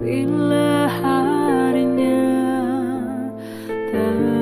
bila harinya tak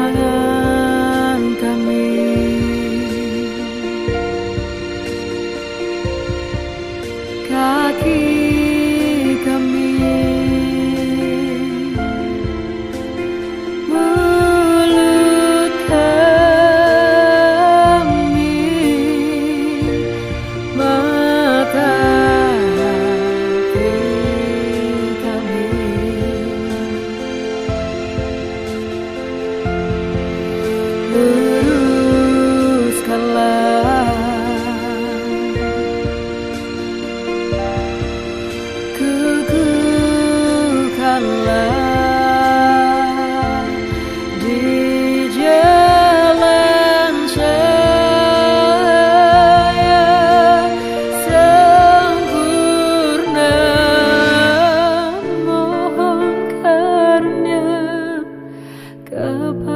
aquí. 可怕。